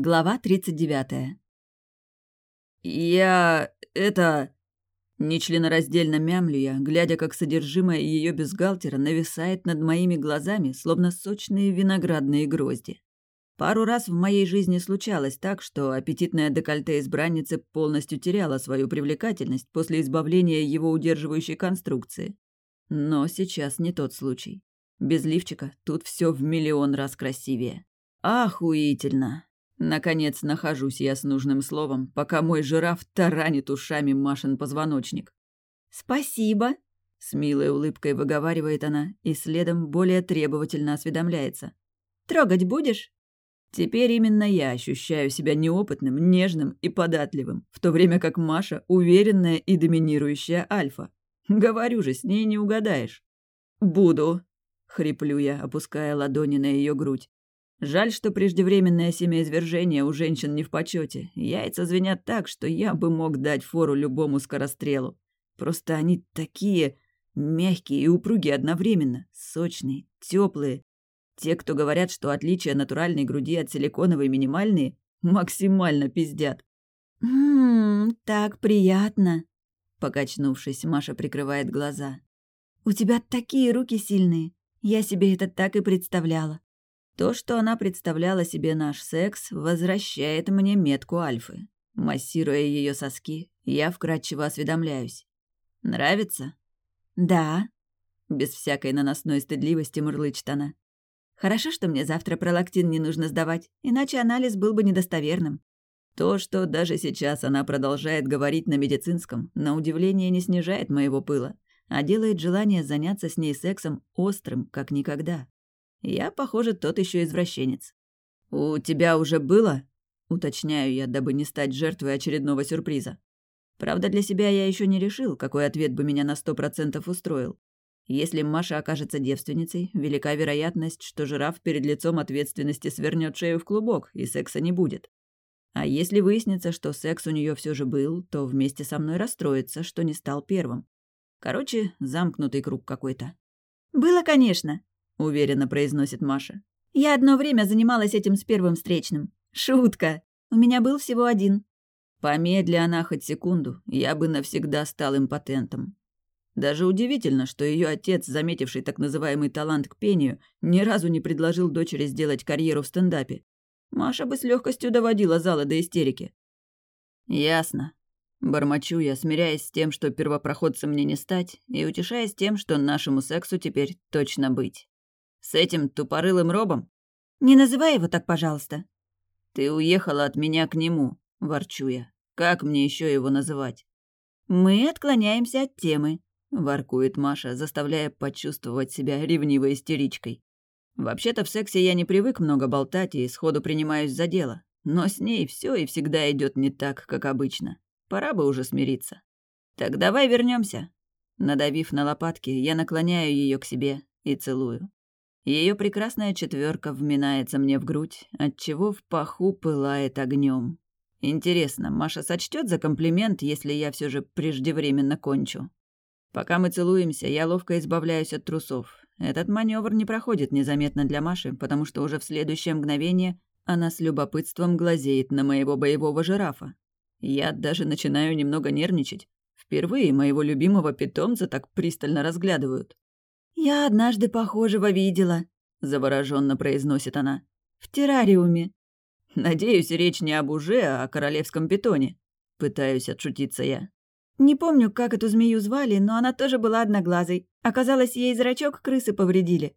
Глава 39. «Я... это...» Нечленораздельно мямлю я, глядя, как содержимое ее бюстгальтера нависает над моими глазами, словно сочные виноградные грозди. Пару раз в моей жизни случалось так, что аппетитное декольте избранницы полностью теряло свою привлекательность после избавления его удерживающей конструкции. Но сейчас не тот случай. Без лифчика тут все в миллион раз красивее. Охуительно! Наконец нахожусь я с нужным словом, пока мой жираф таранит ушами Машин позвоночник. «Спасибо!» — с милой улыбкой выговаривает она и следом более требовательно осведомляется. «Трогать будешь?» Теперь именно я ощущаю себя неопытным, нежным и податливым, в то время как Маша — уверенная и доминирующая альфа. Говорю же, с ней не угадаешь. «Буду», — хриплю я, опуская ладони на ее грудь. Жаль, что преждевременное семяизвержение у женщин не в почете. Яйца звенят так, что я бы мог дать фору любому скорострелу. Просто они такие мягкие и упругие одновременно, сочные, теплые. Те, кто говорят, что отличия натуральной груди от силиконовой минимальные, максимально пиздят. «Ммм, так приятно!» Покачнувшись, Маша прикрывает глаза. «У тебя такие руки сильные. Я себе это так и представляла. То, что она представляла себе наш секс, возвращает мне метку Альфы. Массируя ее соски, я вкратчиво осведомляюсь. «Нравится?» «Да», — без всякой наносной стыдливости мурлычет она. «Хорошо, что мне завтра пролактин не нужно сдавать, иначе анализ был бы недостоверным». То, что даже сейчас она продолжает говорить на медицинском, на удивление не снижает моего пыла, а делает желание заняться с ней сексом острым, как никогда. Я, похоже, тот еще извращенец. «У тебя уже было?» — уточняю я, дабы не стать жертвой очередного сюрприза. Правда, для себя я еще не решил, какой ответ бы меня на сто процентов устроил. Если Маша окажется девственницей, велика вероятность, что жираф перед лицом ответственности свернет шею в клубок, и секса не будет. А если выяснится, что секс у нее все же был, то вместе со мной расстроится, что не стал первым. Короче, замкнутый круг какой-то. «Было, конечно», — уверенно произносит Маша. «Я одно время занималась этим с первым встречным. Шутка. У меня был всего один». Помедли она хоть секунду, я бы навсегда стал импотентом. Даже удивительно, что ее отец, заметивший так называемый талант к пению, ни разу не предложил дочери сделать карьеру в стендапе. Маша бы с легкостью доводила зала до истерики. «Ясно», Бормочу я, смиряясь с тем, что первопроходцем мне не стать, и утешаясь тем, что нашему сексу теперь точно быть. С этим тупорылым робом? Не называй его так, пожалуйста. Ты уехала от меня к нему, ворчу я. Как мне еще его называть? Мы отклоняемся от темы, воркует Маша, заставляя почувствовать себя ревнивой истеричкой. Вообще-то в сексе я не привык много болтать и сходу принимаюсь за дело. Но с ней все и всегда идет не так, как обычно. Пора бы уже смириться. Так давай вернемся. Надавив на лопатки, я наклоняю ее к себе и целую. Ее прекрасная четверка вминается мне в грудь, отчего в паху пылает огнем. Интересно, Маша сочтет за комплимент, если я все же преждевременно кончу? Пока мы целуемся, я ловко избавляюсь от трусов. Этот маневр не проходит незаметно для Маши, потому что уже в следующее мгновение она с любопытством глазеет на моего боевого жирафа. Я даже начинаю немного нервничать. Впервые моего любимого питомца так пристально разглядывают. «Я однажды похожего видела», — завороженно произносит она. «В террариуме». «Надеюсь, речь не об уже, а о королевском питоне», — пытаюсь отшутиться я. «Не помню, как эту змею звали, но она тоже была одноглазой. Оказалось, ей зрачок крысы повредили».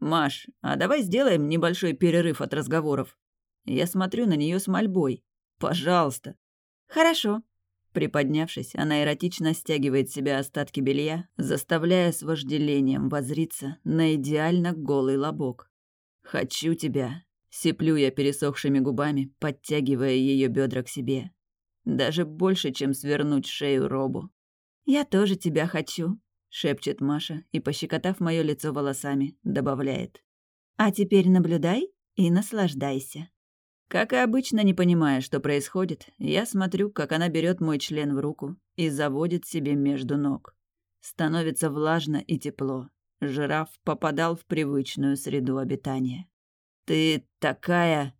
«Маш, а давай сделаем небольшой перерыв от разговоров?» Я смотрю на нее с мольбой. «Пожалуйста». «Хорошо», Приподнявшись, она эротично стягивает с себя остатки белья, заставляя с вожделением возриться на идеально голый лобок. «Хочу тебя», — сиплю я пересохшими губами, подтягивая ее бедра к себе. Даже больше, чем свернуть шею робу. «Я тоже тебя хочу», — шепчет Маша и, пощекотав мое лицо волосами, добавляет. «А теперь наблюдай и наслаждайся». Как и обычно, не понимая, что происходит, я смотрю, как она берет мой член в руку и заводит себе между ног. Становится влажно и тепло. Жираф попадал в привычную среду обитания. «Ты такая...»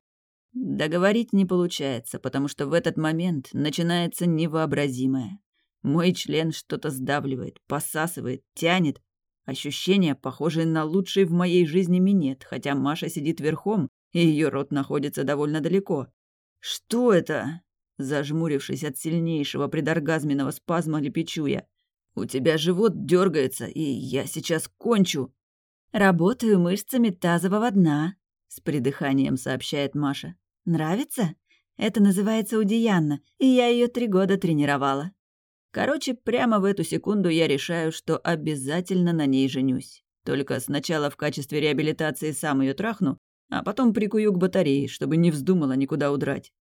Договорить не получается, потому что в этот момент начинается невообразимое. Мой член что-то сдавливает, посасывает, тянет. Ощущения, похожие на лучший в моей жизни минет, хотя Маша сидит верхом, и ее рот находится довольно далеко. «Что это?» Зажмурившись от сильнейшего предоргазменного спазма, лепечу я. «У тебя живот дергается, и я сейчас кончу». «Работаю мышцами тазового дна», — с придыханием сообщает Маша. «Нравится? Это называется удиянна, и я ее три года тренировала». Короче, прямо в эту секунду я решаю, что обязательно на ней женюсь. Только сначала в качестве реабилитации сам ее трахну, а потом прикую к батарее, чтобы не вздумала никуда удрать.